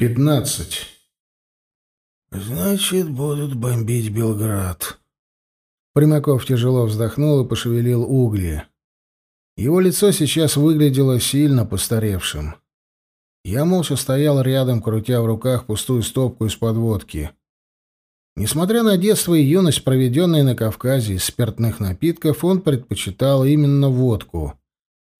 Пятнадцать. Значит, будут бомбить Белград. Примаков тяжело вздохнул и пошевелил угли. Его лицо сейчас выглядело сильно постаревшим. Я молча стоял рядом, крутя в руках пустую стопку из подводки. Несмотря на детство и юность, проведенные на Кавказе из спиртных напитков, он предпочитал именно водку.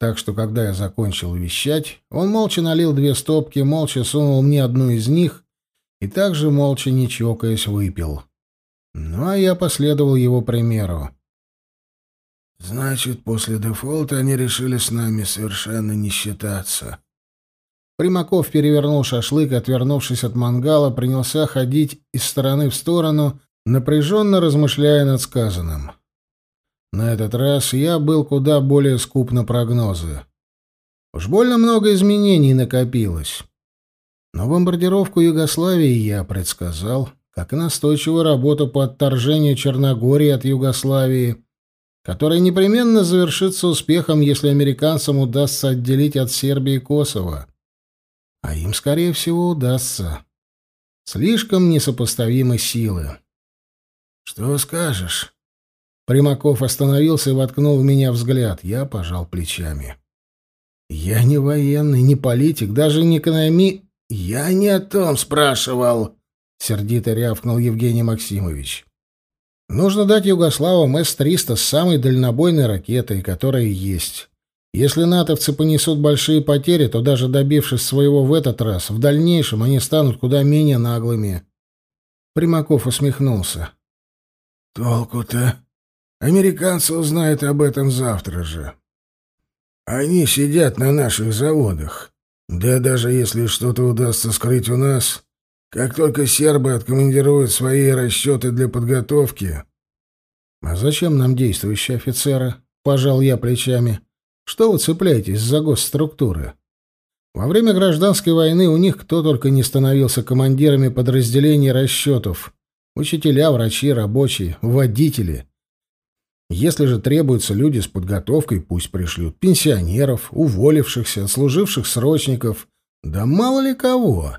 Так что, когда я закончил вещать, он молча налил две стопки, молча сунул мне одну из них и также молча, не чокаясь, выпил. Ну, а я последовал его примеру. «Значит, после дефолта они решили с нами совершенно не считаться». Примаков перевернул шашлык, отвернувшись от мангала, принялся ходить из стороны в сторону, напряженно размышляя над сказанным. На этот раз я был куда более скуп на прогнозы. Уж больно много изменений накопилось. Но бомбардировку Югославии я предсказал, как и настойчивую работу по отторжению Черногории от Югославии, которая непременно завершится успехом, если американцам удастся отделить от Сербии Косово. А им, скорее всего, удастся. Слишком несопоставимы силы. «Что скажешь?» Примаков остановился и воткнул в меня взгляд. Я пожал плечами. «Я не военный, не политик, даже не экономи...» «Я не о том спрашивал», — сердито рявкнул Евгений Максимович. «Нужно дать югославам С-300 с самой дальнобойной ракетой, которая есть. Если натовцы понесут большие потери, то даже добившись своего в этот раз, в дальнейшем они станут куда менее наглыми». Примаков усмехнулся. «Толку-то? Американцы узнают об этом завтра же. Они сидят на наших заводах. Да даже если что-то удастся скрыть у нас, как только сербы откомандируют свои расчеты для подготовки... А зачем нам действующие офицеры? Пожал я плечами. Что вы цепляетесь за госструктуры? Во время гражданской войны у них кто только не становился командирами подразделений расчетов. Учителя, врачи, рабочие, водители. Если же требуются люди с подготовкой, пусть пришлют пенсионеров, уволившихся, служивших срочников, да мало ли кого.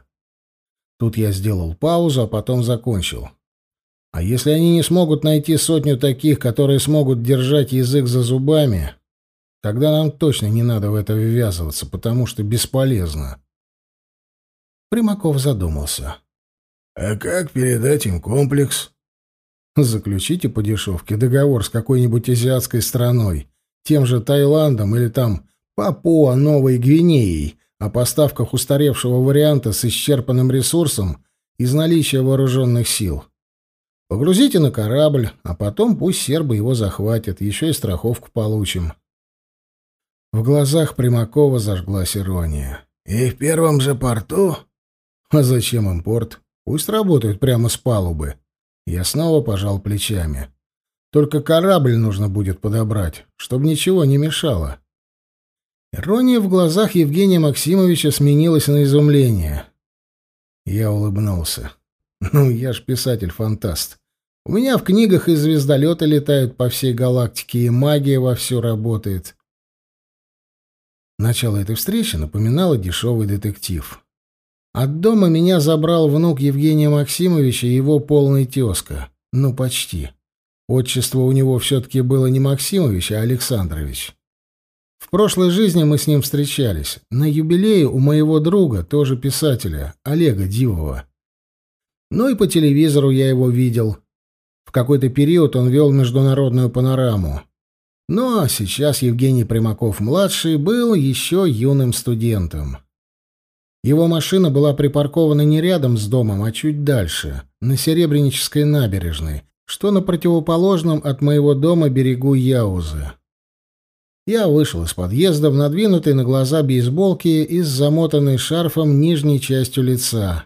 Тут я сделал паузу, а потом закончил. А если они не смогут найти сотню таких, которые смогут держать язык за зубами, тогда нам точно не надо в это ввязываться, потому что бесполезно. Примаков задумался. «А как передать им комплекс?» Заключите по дешевке договор с какой-нибудь азиатской страной, тем же Таиландом или там Папуа Новой Гвинеей, о поставках устаревшего варианта с исчерпанным ресурсом из наличия вооруженных сил. Погрузите на корабль, а потом пусть сербы его захватят, еще и страховку получим. В глазах Примакова зажглась ирония. «И в первом же порту?» «А зачем им порт? Пусть работают прямо с палубы. Я снова пожал плечами. Только корабль нужно будет подобрать, чтобы ничего не мешало. Ирония в глазах Евгения Максимовича сменилась на изумление. Я улыбнулся. Ну, я ж писатель-фантаст. У меня в книгах и звездолеты летают по всей галактике, и магия вовсю работает. Начало этой встречи напоминало дешевый детектив. От дома меня забрал внук Евгения Максимовича и его полный тезка. Ну, почти. Отчество у него все-таки было не Максимович, а Александрович. В прошлой жизни мы с ним встречались. На юбилее у моего друга, тоже писателя, Олега Дивова. Ну и по телевизору я его видел. В какой-то период он вел международную панораму. Ну а сейчас Евгений Примаков-младший был еще юным студентом. Его машина была припаркована не рядом с домом, а чуть дальше, на Серебрянической набережной, что на противоположном от моего дома берегу Яузы. Я вышел из подъезда в надвинутой на глаза бейсболке и с замотанной шарфом нижней частью лица.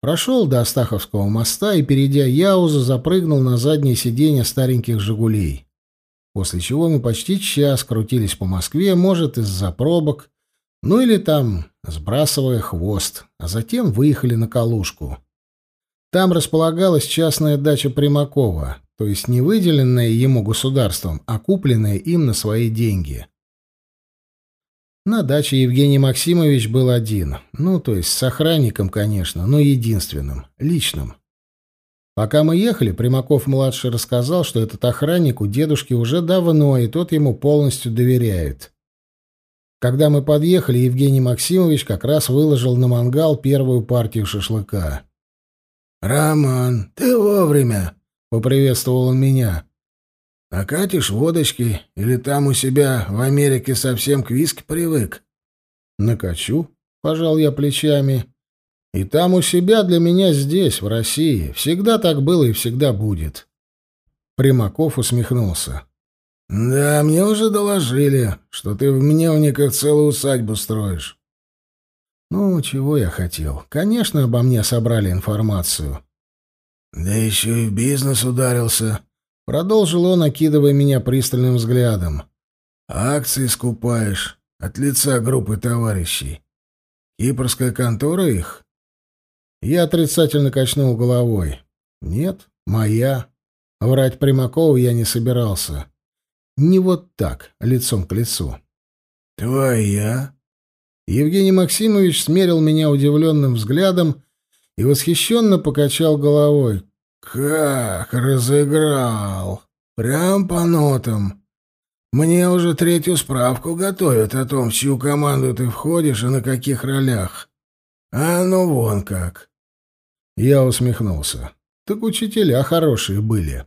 Прошел до Астаховского моста и, перейдя Яузу, запрыгнул на заднее сиденье стареньких «Жигулей». После чего мы почти час крутились по Москве, может, из-за пробок, ну или там, сбрасывая хвост, а затем выехали на Калушку. Там располагалась частная дача Примакова, то есть не выделенная ему государством, а купленная им на свои деньги. На даче Евгений Максимович был один. Ну, то есть с охранником, конечно, но единственным, личным. Пока мы ехали, Примаков-младший рассказал, что этот охранник у дедушки уже давно, и тот ему полностью доверяет. Когда мы подъехали, Евгений Максимович как раз выложил на мангал первую партию шашлыка. «Роман, ты вовремя!» — поприветствовал он меня. «Накатишь водочки или там у себя в Америке совсем к виски привык?» «Накачу», — пожал я плечами. И там у себя для меня здесь, в России. Всегда так было и всегда будет. Примаков усмехнулся. «Да, мне уже доложили, что ты в Мневниках целую усадьбу строишь». «Ну, чего я хотел? Конечно, обо мне собрали информацию». «Да еще и в бизнес ударился», — продолжил он, окидывая меня пристальным взглядом. «Акции скупаешь от лица группы товарищей. Кипрская контора их?» Я отрицательно качнул головой. «Нет, моя. Врать Примакову я не собирался. Не вот так, лицом к лицу». «Твоя?» Евгений Максимович смерил меня удивленным взглядом и восхищенно покачал головой. «Как разыграл! Прям по нотам! Мне уже третью справку готовят о том, в чью команду ты входишь и на каких ролях. А ну вон как!» Я усмехнулся. Так учителя хорошие были.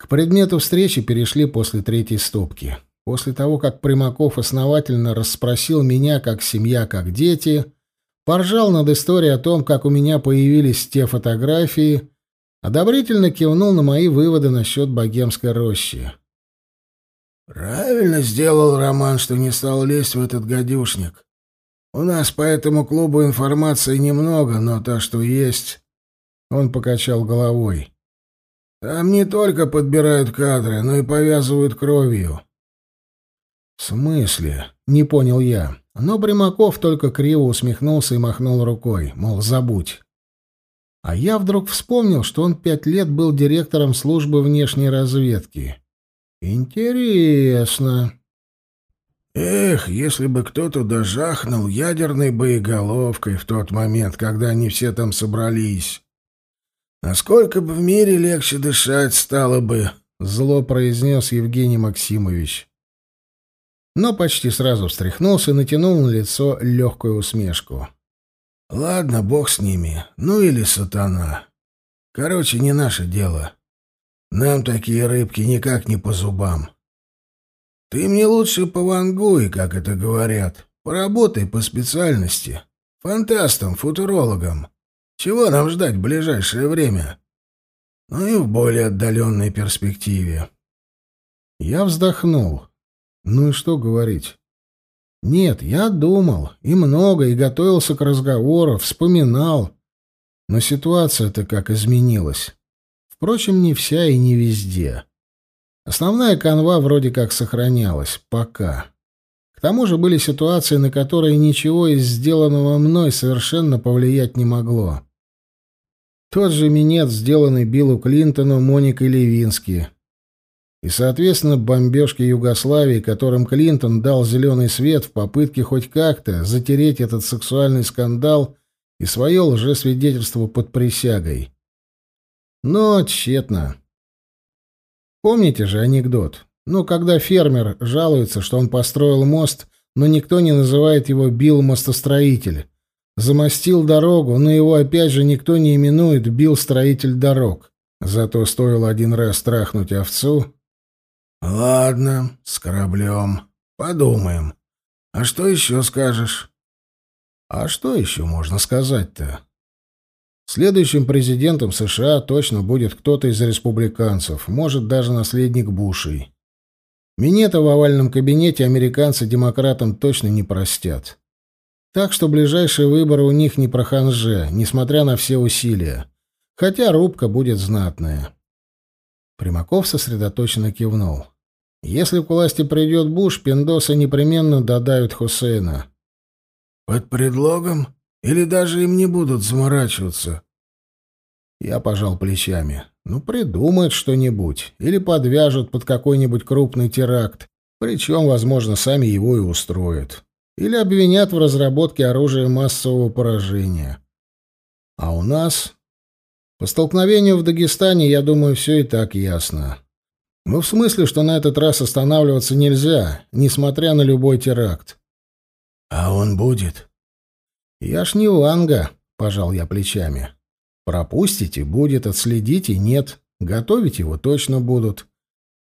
К предмету встречи перешли после третьей стопки. После того, как Примаков основательно расспросил меня, как семья, как дети, поржал над историей о том, как у меня появились те фотографии, одобрительно кивнул на мои выводы насчет богемской рощи. «Правильно сделал Роман, что не стал лезть в этот гадюшник. У нас по этому клубу информации немного, но то, что есть...» Он покачал головой. «Там не только подбирают кадры, но и повязывают кровью». «В смысле?» — не понял я. Но Примаков только криво усмехнулся и махнул рукой, мол, забудь. А я вдруг вспомнил, что он пять лет был директором службы внешней разведки. «Интересно». Эх, если бы кто-то дожахнул ядерной боеголовкой в тот момент, когда они все там собрались. Насколько бы в мире легче дышать стало бы, — зло произнес Евгений Максимович. Но почти сразу встряхнулся и натянул на лицо легкую усмешку. «Ладно, бог с ними. Ну или сатана. Короче, не наше дело. Нам такие рыбки никак не по зубам. Ты мне лучше повангуй, как это говорят. Поработай по специальности. Фантастом, футурологом. Чего нам ждать в ближайшее время? Ну и в более отдаленной перспективе. Я вздохнул. Ну и что говорить? Нет, я думал, и много, и готовился к разговору, вспоминал. Но ситуация-то как изменилась. Впрочем, не вся и не везде. Основная канва вроде как сохранялась. Пока. К тому же были ситуации, на которые ничего из сделанного мной совершенно повлиять не могло. Тот же минет, сделанный Биллу Клинтону Моникой Левински. И, соответственно, бомбежки Югославии, которым Клинтон дал зеленый свет в попытке хоть как-то затереть этот сексуальный скандал и свое лжесвидетельство под присягой. Но тщетно. Помните же анекдот? Ну, когда фермер жалуется, что он построил мост, но никто не называет его Билл Мостостроитель. Замостил дорогу, но его опять же никто не именует Билл Строитель дорог. Зато стоило один раз трахнуть овцу. «Ладно, с кораблем. Подумаем. А что еще скажешь?» «А что еще можно сказать-то?» Следующим президентом США точно будет кто-то из республиканцев, может, даже наследник Бушей. Минета в овальном кабинете американцы демократам точно не простят. Так что ближайшие выборы у них не про ханже, несмотря на все усилия. Хотя рубка будет знатная. Примаков сосредоточенно кивнул. Если к власти придет Буш, пиндосы непременно додают Хусейна. «Под предлогом?» Или даже им не будут заморачиваться. Я пожал плечами. Ну, придумают что-нибудь. Или подвяжут под какой-нибудь крупный теракт. Причем, возможно, сами его и устроят. Или обвинят в разработке оружия массового поражения. А у нас... По столкновению в Дагестане, я думаю, все и так ясно. Ну, в смысле, что на этот раз останавливаться нельзя, несмотря на любой теракт. А он будет? Я ж не Ванга, пожал я плечами. Пропустите, будет, отследите, нет. Готовить его точно будут.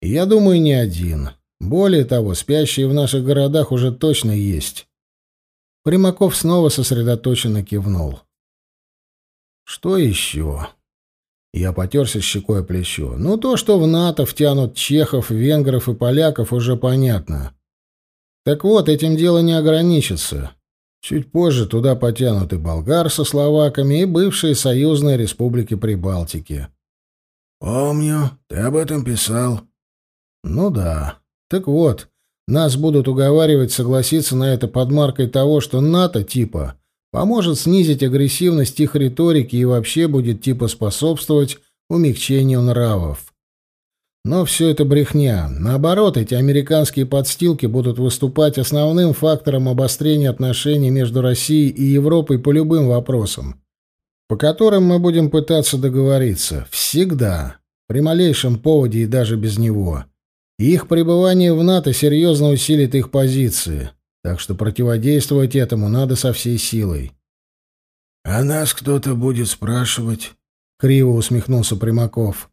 Я думаю, не один. Более того, спящие в наших городах уже точно есть. Примаков снова сосредоточенно кивнул. Что еще? Я потерся щекой о плечо. Ну, то, что в НАТО втянут чехов, венгров и поляков, уже понятно. Так вот, этим дело не ограничится. Чуть позже туда потянут и болгар со словаками, и бывшие союзные республики Прибалтики. «Помню, ты об этом писал». «Ну да. Так вот, нас будут уговаривать согласиться на это под маркой того, что НАТО типа поможет снизить агрессивность их риторики и вообще будет типа способствовать умягчению нравов. Но все это брехня. Наоборот, эти американские подстилки будут выступать основным фактором обострения отношений между Россией и Европой по любым вопросам, по которым мы будем пытаться договориться. Всегда. При малейшем поводе и даже без него. Их пребывание в НАТО серьезно усилит их позиции. Так что противодействовать этому надо со всей силой. — А нас кто-то будет спрашивать? — криво усмехнулся Примаков.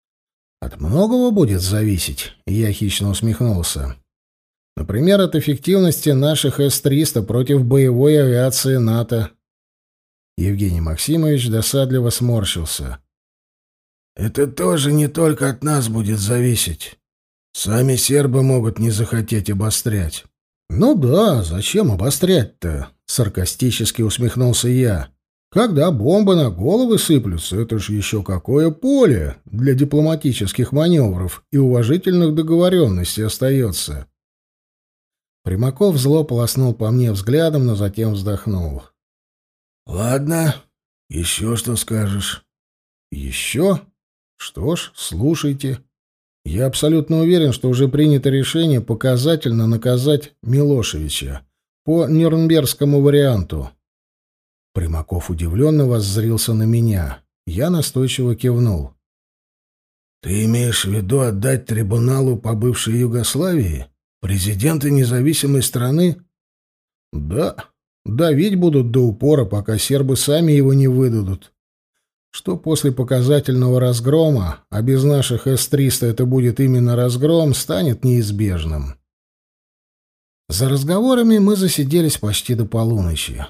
— От многого будет зависеть, — я хищно усмехнулся. Например, от эффективности наших С-300 против боевой авиации НАТО. Евгений Максимович досадливо сморщился. «Это тоже не только от нас будет зависеть. Сами сербы могут не захотеть обострять». «Ну да, зачем обострять-то?» — саркастически усмехнулся я. «Когда бомбы на головы сыплются, это ж еще какое поле для дипломатических маневров и уважительных договоренностей остается». Примаков зло полоснул по мне взглядом, но затем вздохнул. «Ладно, еще что скажешь?» «Еще? Что ж, слушайте». Я абсолютно уверен, что уже принято решение показательно наказать Милошевича по Нюрнбергскому варианту. Примаков удивленно воззрился на меня. Я настойчиво кивнул. «Ты имеешь в виду отдать трибуналу по бывшей Югославии? Президента независимой страны?» «Да. Давить будут до упора, пока сербы сами его не выдадут что после показательного разгрома, а без наших С-300 это будет именно разгром, станет неизбежным. За разговорами мы засиделись почти до полуночи.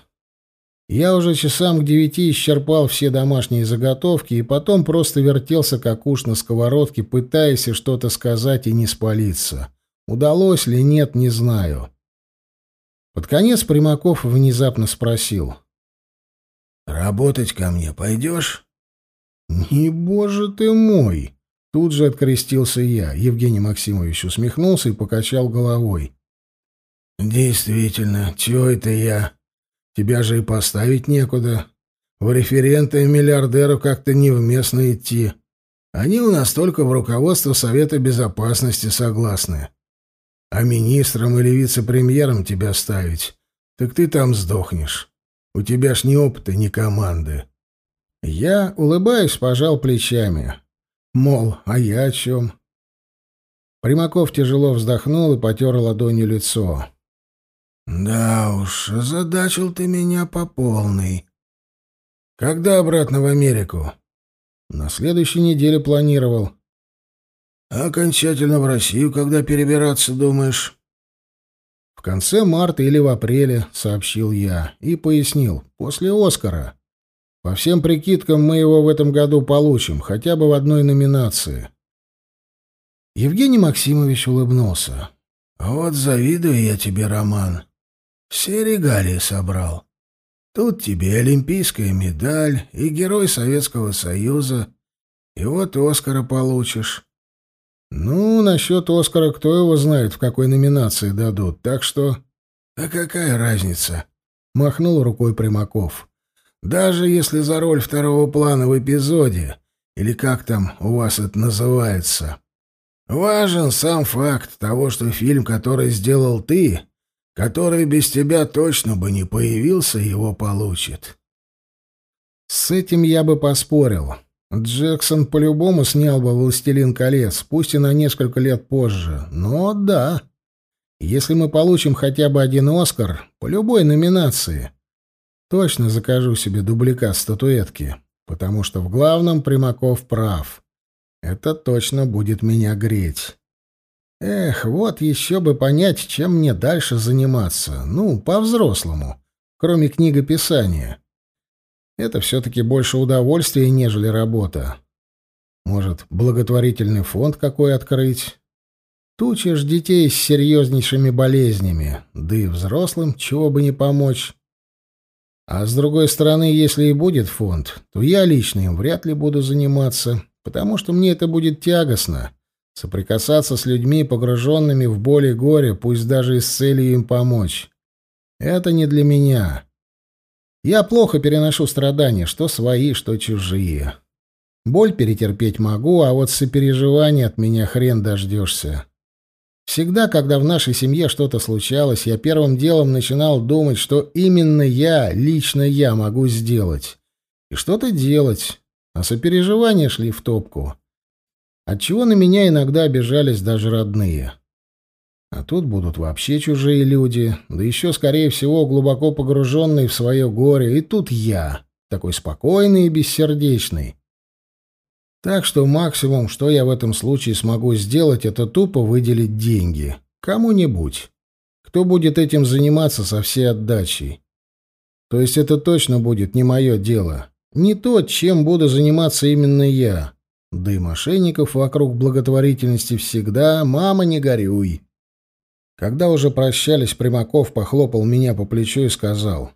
Я уже часам к девяти исчерпал все домашние заготовки и потом просто вертелся как уж на сковородке, пытаясь что-то сказать и не спалиться. Удалось ли нет, не знаю. Под конец Примаков внезапно спросил. «Работать ко мне пойдешь?» «Не, боже ты мой!» Тут же открестился я. Евгений Максимович усмехнулся и покачал головой. «Действительно, чего это я? Тебя же и поставить некуда. В референты миллиардеру как-то невместно идти. Они у нас только в руководство Совета Безопасности согласны. А министром или вице-премьером тебя ставить, так ты там сдохнешь. У тебя ж ни опыта, ни команды. Я, улыбаясь, пожал плечами. Мол, а я о чем? Примаков тяжело вздохнул и потер ладонью лицо. «Да уж, озадачил ты меня по полной. Когда обратно в Америку?» «На следующей неделе планировал». «Окончательно в Россию когда перебираться, думаешь?» «В конце марта или в апреле», — сообщил я и пояснил. «После Оскара». По всем прикидкам, мы его в этом году получим, хотя бы в одной номинации. Евгений Максимович улыбнулся. «Вот завидую я тебе, Роман. Все регалии собрал. Тут тебе олимпийская медаль и герой Советского Союза, и вот Оскара получишь». «Ну, насчет Оскара кто его знает, в какой номинации дадут, так что...» «А какая разница?» — махнул рукой Примаков. Даже если за роль второго плана в эпизоде, или как там у вас это называется. Важен сам факт того, что фильм, который сделал ты, который без тебя точно бы не появился, его получит. С этим я бы поспорил. Джексон по-любому снял бы «Властелин колец», пусть и на несколько лет позже. Но да, если мы получим хотя бы один «Оскар» по любой номинации, точно закажу себе дубликат статуэтки, потому что в главном Примаков прав. Это точно будет меня греть. Эх, вот еще бы понять, чем мне дальше заниматься. Ну, по-взрослому, кроме книгописания. Это все-таки больше удовольствие, нежели работа. Может, благотворительный фонд какой открыть? Тучишь детей с серьезнейшими болезнями, да и взрослым чего бы не помочь. А с другой стороны, если и будет фонд, то я лично им вряд ли буду заниматься, потому что мне это будет тягостно — соприкасаться с людьми, погруженными в боль и горе, пусть даже и с целью им помочь. Это не для меня. Я плохо переношу страдания, что свои, что чужие. Боль перетерпеть могу, а вот сопереживания от меня хрен дождешься. Всегда, когда в нашей семье что-то случалось, я первым делом начинал думать, что именно я, лично я могу сделать. И что-то делать. А сопереживания шли в топку. Отчего на меня иногда обижались даже родные. А тут будут вообще чужие люди, да еще, скорее всего, глубоко погруженные в свое горе. И тут я, такой спокойный и бессердечный. Так что максимум, что я в этом случае смогу сделать, это тупо выделить деньги. Кому-нибудь. Кто будет этим заниматься со всей отдачей. То есть это точно будет не мое дело. Не то, чем буду заниматься именно я. Да и мошенников вокруг благотворительности всегда, мама, не горюй. Когда уже прощались, Примаков похлопал меня по плечу и сказал.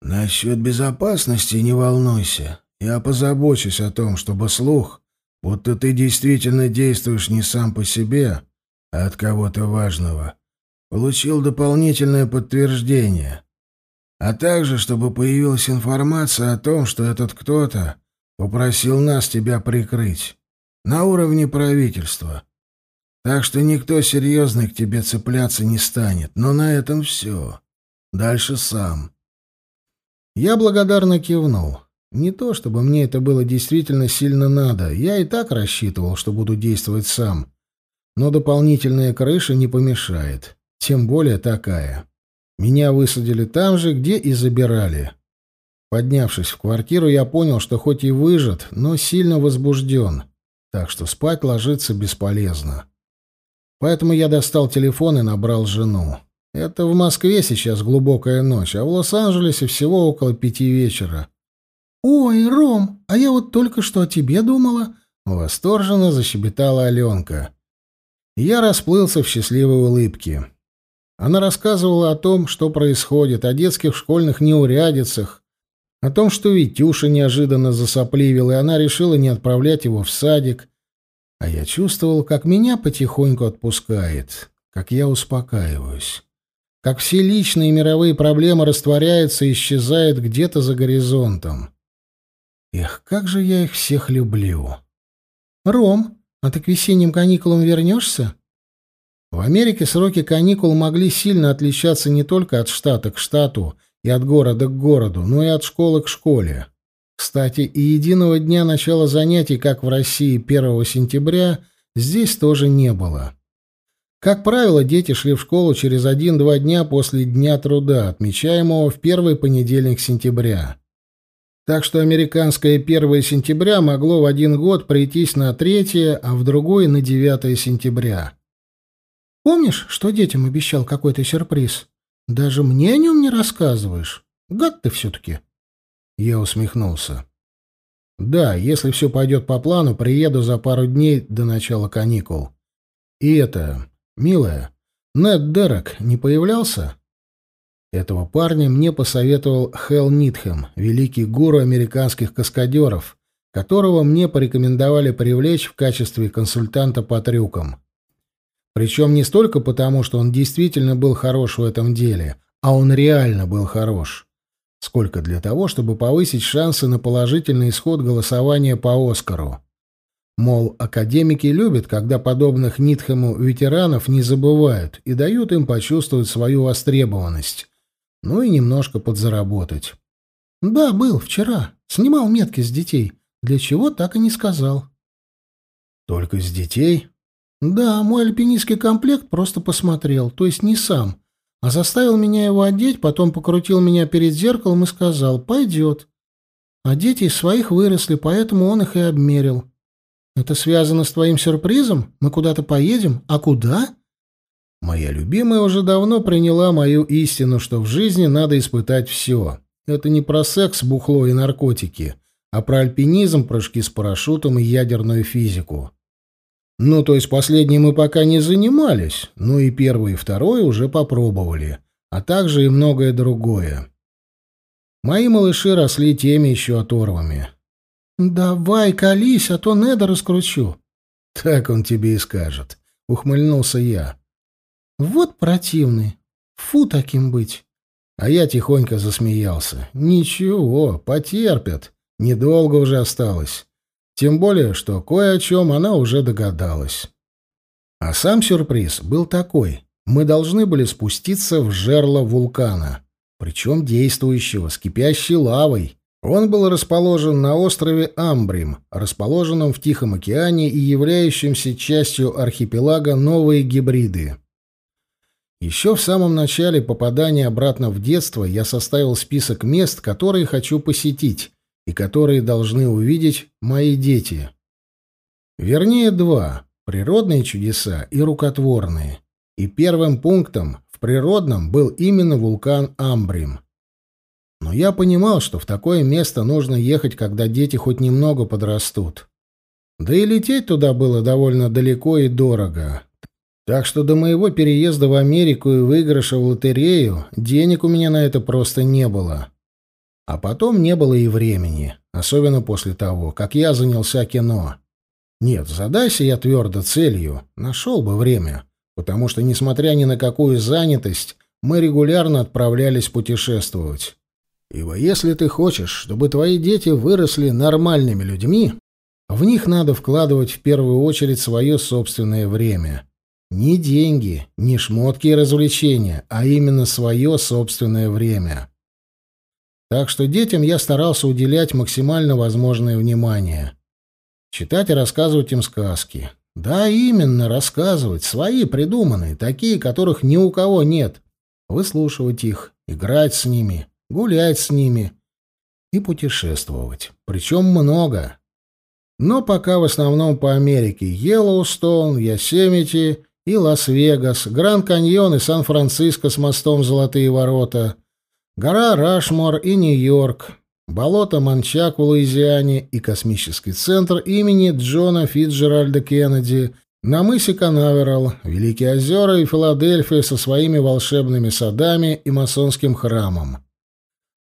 «Насчет безопасности не волнуйся. Я позабочусь о том, чтобы слух будто ты действительно действуешь не сам по себе, а от кого-то важного, получил дополнительное подтверждение, а также чтобы появилась информация о том, что этот кто-то попросил нас тебя прикрыть на уровне правительства. Так что никто серьезный к тебе цепляться не станет, но на этом все. Дальше сам. Я благодарно кивнул. Не то, чтобы мне это было действительно сильно надо. Я и так рассчитывал, что буду действовать сам. Но дополнительная крыша не помешает. Тем более такая. Меня высадили там же, где и забирали. Поднявшись в квартиру, я понял, что хоть и выжат, но сильно возбужден. Так что спать ложиться бесполезно. Поэтому я достал телефон и набрал жену. Это в Москве сейчас глубокая ночь, а в Лос-Анджелесе всего около пяти вечера. «Ой, Ром, а я вот только что о тебе думала!» — восторженно защебетала Аленка. Я расплылся в счастливой улыбке. Она рассказывала о том, что происходит, о детских школьных неурядицах, о том, что Витюша неожиданно засопливил, и она решила не отправлять его в садик. А я чувствовал, как меня потихоньку отпускает, как я успокаиваюсь, как все личные мировые проблемы растворяются и исчезают где-то за горизонтом. Эх, как же я их всех люблю. Ром, а ты к весенним каникулам вернешься? В Америке сроки каникул могли сильно отличаться не только от штата к штату и от города к городу, но и от школы к школе. Кстати, и единого дня начала занятий, как в России 1 сентября, здесь тоже не было. Как правило, дети шли в школу через один-два дня после Дня труда, отмечаемого в первый понедельник сентября. Так что американское 1 сентября могло в один год прийтись на 3, а в другой — на 9 сентября. Помнишь, что детям обещал какой-то сюрприз? Даже мне о нем не рассказываешь. Гад ты все-таки. Я усмехнулся. Да, если все пойдет по плану, приеду за пару дней до начала каникул. И это, милая, Нед Дерек не появлялся? Этого парня мне посоветовал Хелл Нитхэм, великий гуру американских каскадеров, которого мне порекомендовали привлечь в качестве консультанта по трюкам. Причем не столько потому, что он действительно был хорош в этом деле, а он реально был хорош, сколько для того, чтобы повысить шансы на положительный исход голосования по Оскару. Мол, академики любят, когда подобных Нитхему ветеранов не забывают и дают им почувствовать свою востребованность. Ну и немножко подзаработать. «Да, был, вчера. Снимал метки с детей. Для чего, так и не сказал». «Только с детей?» «Да, мой альпинистский комплект просто посмотрел, то есть не сам, а заставил меня его одеть, потом покрутил меня перед зеркалом и сказал «пойдет». А дети из своих выросли, поэтому он их и обмерил. Это связано с твоим сюрпризом? Мы куда-то поедем? А куда? Моя любимая уже давно приняла мою истину, что в жизни надо испытать все. Это не про секс, бухло и наркотики, а про альпинизм, прыжки с парашютом и ядерную физику. Ну, то есть последние мы пока не занимались, ну и первый и второй уже попробовали, а также и многое другое. Мои малыши росли теми еще оторвами. «Давай, колись, а то Неда раскручу». «Так он тебе и скажет», — ухмыльнулся я. «Вот противный. Фу таким быть». А я тихонько засмеялся. «Ничего, потерпят. Недолго уже осталось. Тем более, что кое о чем она уже догадалась». А сам сюрприз был такой. Мы должны были спуститься в жерло вулкана, причем действующего, с кипящей лавой. Он был расположен на острове Амбрим, расположенном в Тихом океане и являющемся частью архипелага Новые Гибриды. Еще в самом начале попадания обратно в детство я составил список мест, которые хочу посетить и которые должны увидеть мои дети. Вернее, два — природные чудеса и рукотворные. И первым пунктом в природном был именно вулкан Амбрим — но я понимал, что в такое место нужно ехать, когда дети хоть немного подрастут. Да и лететь туда было довольно далеко и дорого. Так что до моего переезда в Америку и выигрыша в лотерею денег у меня на это просто не было. А потом не было и времени, особенно после того, как я занялся кино. Нет, задайся я твердо целью, нашел бы время, потому что, несмотря ни на какую занятость, мы регулярно отправлялись путешествовать. Ибо если ты хочешь, чтобы твои дети выросли нормальными людьми, в них надо вкладывать в первую очередь свое собственное время. Не деньги, не шмотки и развлечения, а именно свое собственное время. Так что детям я старался уделять максимально возможное внимание. Читать и рассказывать им сказки. Да, именно, рассказывать. Свои придуманные, такие, которых ни у кого нет. Выслушивать их, играть с ними, гулять с ними и путешествовать. Причем много. Но пока в основном по Америке. Йеллоустоун, Йосемити и Лас-Вегас, Гранд-Каньон и Сан-Франциско с мостом «Золотые ворота», гора Рашмор и Нью-Йорк, болото Манчак в Луизиане и космический центр имени Джона Фитджеральда Кеннеди на мысе Канаверал, Великие озера и Филадельфия со своими волшебными садами и масонским храмом.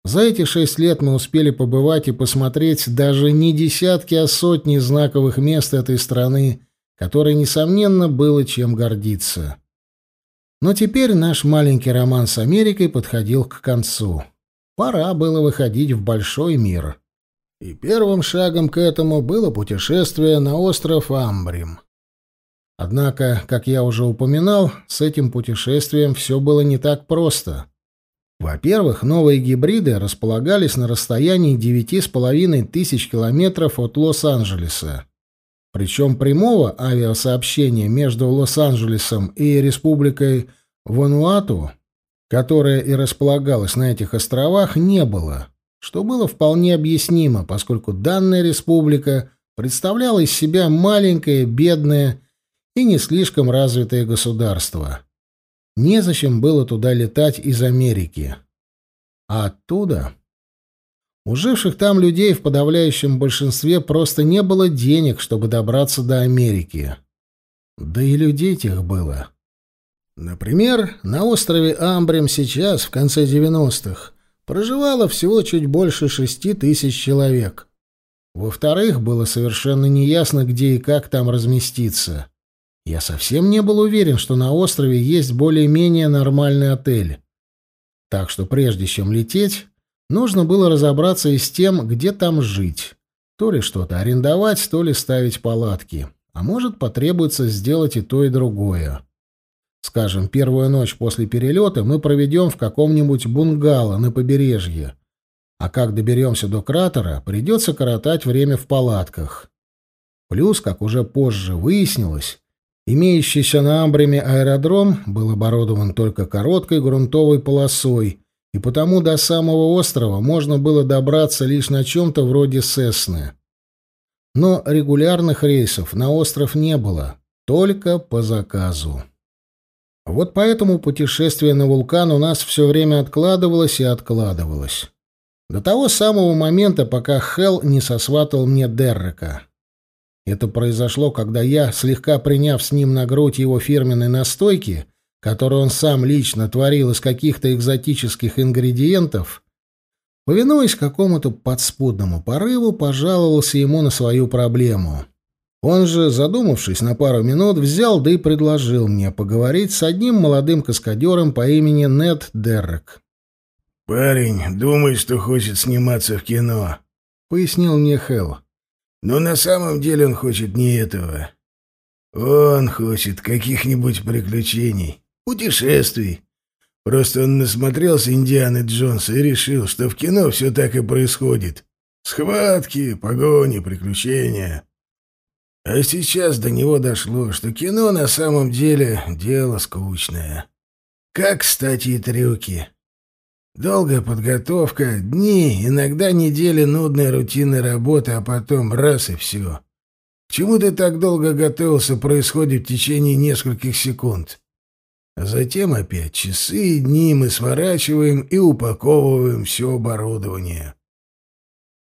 За эти шесть лет мы успели побывать и посмотреть даже не десятки, а сотни знаковых мест этой страны, которой, несомненно, было чем гордиться. Но теперь наш маленький роман с Америкой подходил к концу. Пора было выходить в большой мир. И первым шагом к этому было путешествие на остров Амбрим. Однако, как я уже упоминал, с этим путешествием все было не так просто — во-первых, новые гибриды располагались на расстоянии 9,5 тысяч километров от Лос-Анджелеса. Причем прямого авиасообщения между Лос-Анджелесом и Республикой Вануату, которая и располагалась на этих островах, не было, что было вполне объяснимо, поскольку данная республика представляла из себя маленькое, бедное и не слишком развитое государство. Незачем было туда летать из Америки. А оттуда... У живших там людей в подавляющем большинстве просто не было денег, чтобы добраться до Америки. Да и людей тех было. Например, на острове Амбрем сейчас, в конце 90-х, проживало всего чуть больше шести тысяч человек. Во-вторых, было совершенно неясно, где и как там разместиться. Я совсем не был уверен, что на острове есть более-менее нормальный отель. Так что прежде чем лететь, нужно было разобраться и с тем, где там жить. То ли что-то арендовать, то ли ставить палатки. А может, потребуется сделать и то, и другое. Скажем, первую ночь после перелета мы проведем в каком-нибудь бунгало на побережье. А как доберемся до кратера, придется коротать время в палатках. Плюс, как уже позже выяснилось, имеющийся на Амбреме аэродром был оборудован только короткой грунтовой полосой, и потому до самого острова можно было добраться лишь на чем-то вроде Сесны. Но регулярных рейсов на остров не было, только по заказу. Вот поэтому путешествие на вулкан у нас все время откладывалось и откладывалось. До того самого момента, пока Хелл не сосватал мне Деррека. Это произошло, когда я, слегка приняв с ним на грудь его фирменной настойки, которую он сам лично творил из каких-то экзотических ингредиентов, повинуясь какому-то подспудному порыву, пожаловался ему на свою проблему. Он же, задумавшись на пару минут, взял да и предложил мне поговорить с одним молодым каскадером по имени Нед Деррек. «Парень думает, что хочет сниматься в кино», — пояснил мне Хелл. «Но на самом деле он хочет не этого. Он хочет каких-нибудь приключений, путешествий. Просто он насмотрелся Индианы Джонса и решил, что в кино все так и происходит. Схватки, погони, приключения». А сейчас до него дошло, что кино на самом деле дело скучное. Как, кстати, и трюки. Долгая подготовка, дни, иногда недели нудной рутинной работы, а потом раз и все. К чему ты так долго готовился, происходит в течение нескольких секунд. Затем опять часы и дни мы сворачиваем и упаковываем все оборудование.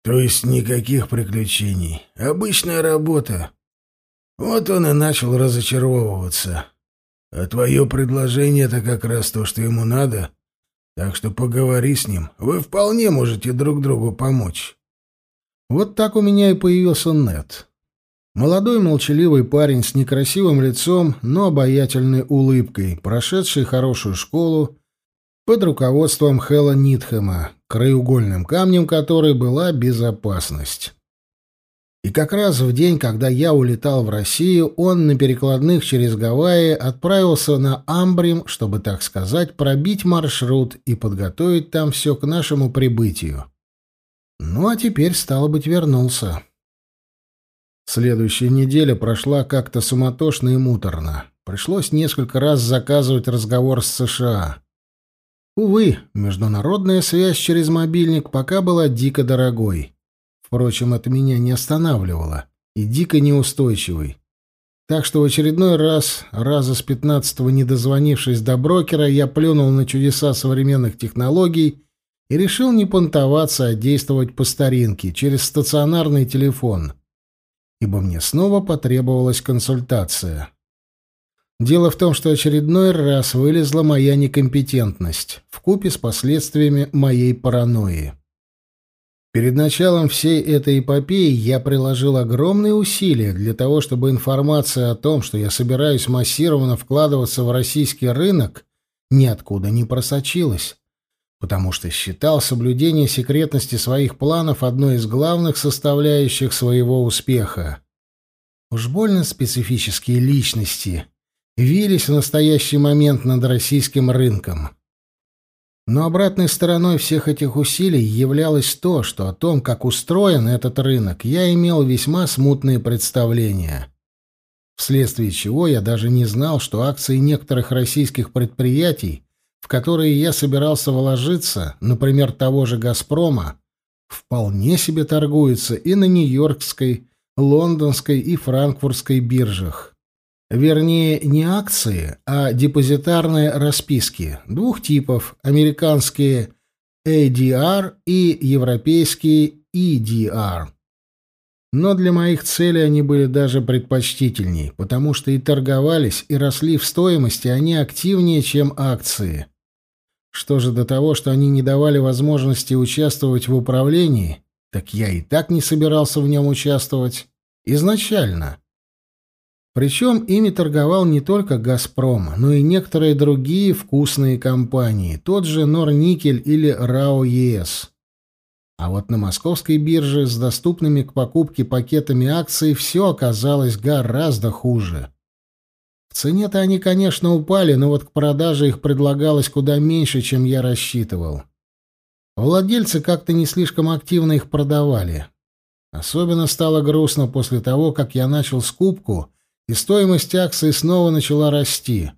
То есть никаких приключений. Обычная работа. Вот он и начал разочаровываться. А твое предложение — это как раз то, что ему надо. Так что поговори с ним. Вы вполне можете друг другу помочь. Вот так у меня и появился Нет. Молодой молчаливый парень с некрасивым лицом, но обаятельной улыбкой, прошедший хорошую школу под руководством Хэлла Нитхэма, краеугольным камнем которой была безопасность. И как раз в день, когда я улетал в Россию, он на перекладных через Гавайи отправился на Амбрим, чтобы, так сказать, пробить маршрут и подготовить там все к нашему прибытию. Ну а теперь, стало быть, вернулся. Следующая неделя прошла как-то суматошно и муторно. Пришлось несколько раз заказывать разговор с США. Увы, международная связь через мобильник пока была дико дорогой. Впрочем, это меня не останавливало. И дико неустойчивый. Так что в очередной раз, раза с пятнадцатого не дозвонившись до брокера, я плюнул на чудеса современных технологий и решил не понтоваться, а действовать по старинке, через стационарный телефон. Ибо мне снова потребовалась консультация. Дело в том, что очередной раз вылезла моя некомпетентность, вкупе с последствиями моей паранойи. Перед началом всей этой эпопеи я приложил огромные усилия для того, чтобы информация о том, что я собираюсь массированно вкладываться в российский рынок, ниоткуда не просочилась, потому что считал соблюдение секретности своих планов одной из главных составляющих своего успеха. Уж больно специфические личности вились в настоящий момент над российским рынком. Но обратной стороной всех этих усилий являлось то, что о том, как устроен этот рынок, я имел весьма смутные представления. Вследствие чего я даже не знал, что акции некоторых российских предприятий, в которые я собирался вложиться, например, того же «Газпрома», вполне себе торгуются и на Нью-Йоркской, Лондонской и Франкфуртской биржах. Вернее, не акции, а депозитарные расписки двух типов, американские ADR и европейские EDR. Но для моих целей они были даже предпочтительней, потому что и торговались, и росли в стоимости они активнее, чем акции. Что же до того, что они не давали возможности участвовать в управлении, так я и так не собирался в нем участвовать изначально. Причем ими торговал не только «Газпром», но и некоторые другие вкусные компании, тот же «Норникель» или «РАО ЕС». А вот на московской бирже с доступными к покупке пакетами акций все оказалось гораздо хуже. В цене-то они, конечно, упали, но вот к продаже их предлагалось куда меньше, чем я рассчитывал. Владельцы как-то не слишком активно их продавали. Особенно стало грустно после того, как я начал скупку, и стоимость акций снова начала расти.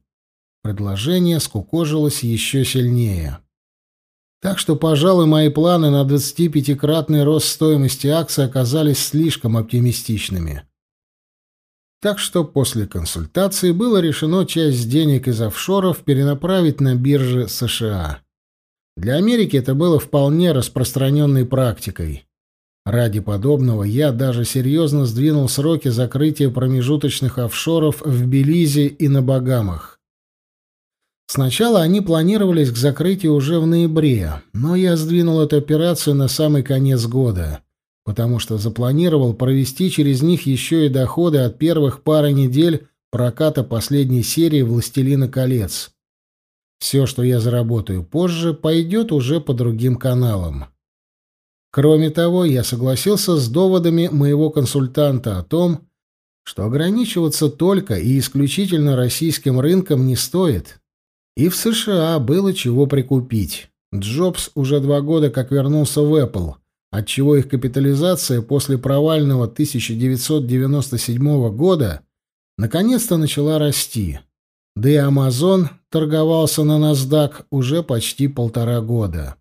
Предложение скукожилось еще сильнее. Так что, пожалуй, мои планы на 25-кратный рост стоимости акций оказались слишком оптимистичными. Так что после консультации было решено часть денег из офшоров перенаправить на биржи США. Для Америки это было вполне распространенной практикой. Ради подобного я даже серьезно сдвинул сроки закрытия промежуточных офшоров в Белизе и на Багамах. Сначала они планировались к закрытию уже в ноябре, но я сдвинул эту операцию на самый конец года, потому что запланировал провести через них еще и доходы от первых пары недель проката последней серии «Властелина колец». Все, что я заработаю позже, пойдет уже по другим каналам. Кроме того, я согласился с доводами моего консультанта о том, что ограничиваться только и исключительно российским рынком не стоит. И в США было чего прикупить. Джобс уже два года как вернулся в Apple, отчего их капитализация после провального 1997 года наконец-то начала расти. Да и Amazon торговался на NASDAQ уже почти полтора года.